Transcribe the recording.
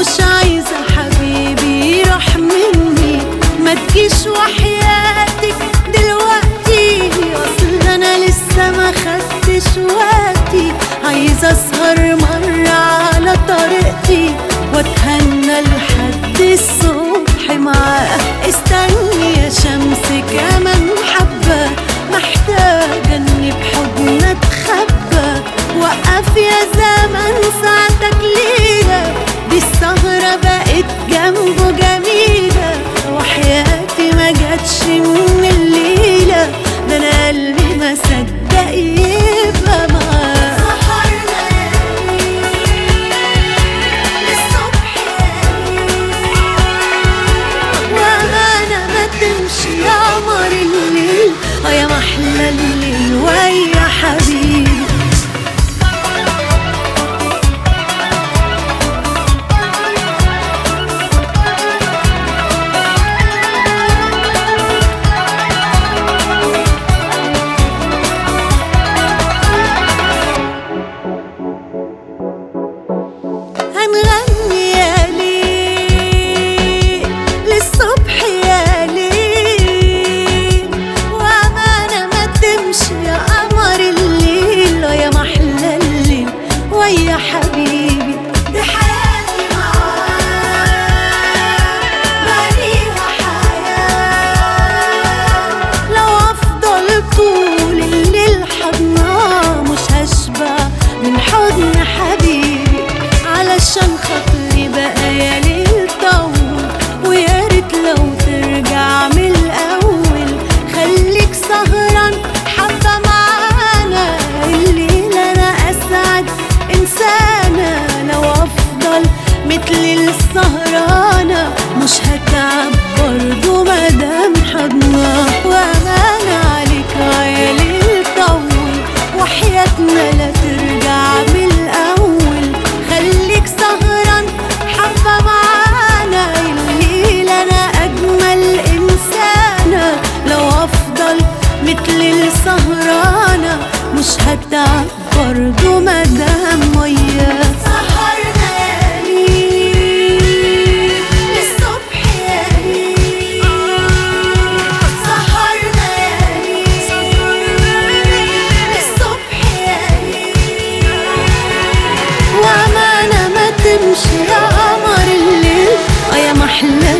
Usa ترجع الأول. خليك سهران حبه معانا أنا أسعد. لو أفضل مثل السهران حتى برضو مدام وياه سهرنا يا ليل للصبح يا ليل سهرنا يا ليل للصبح يا ليل وعمانا ما تمشي يا قمر الليل آه يا محلى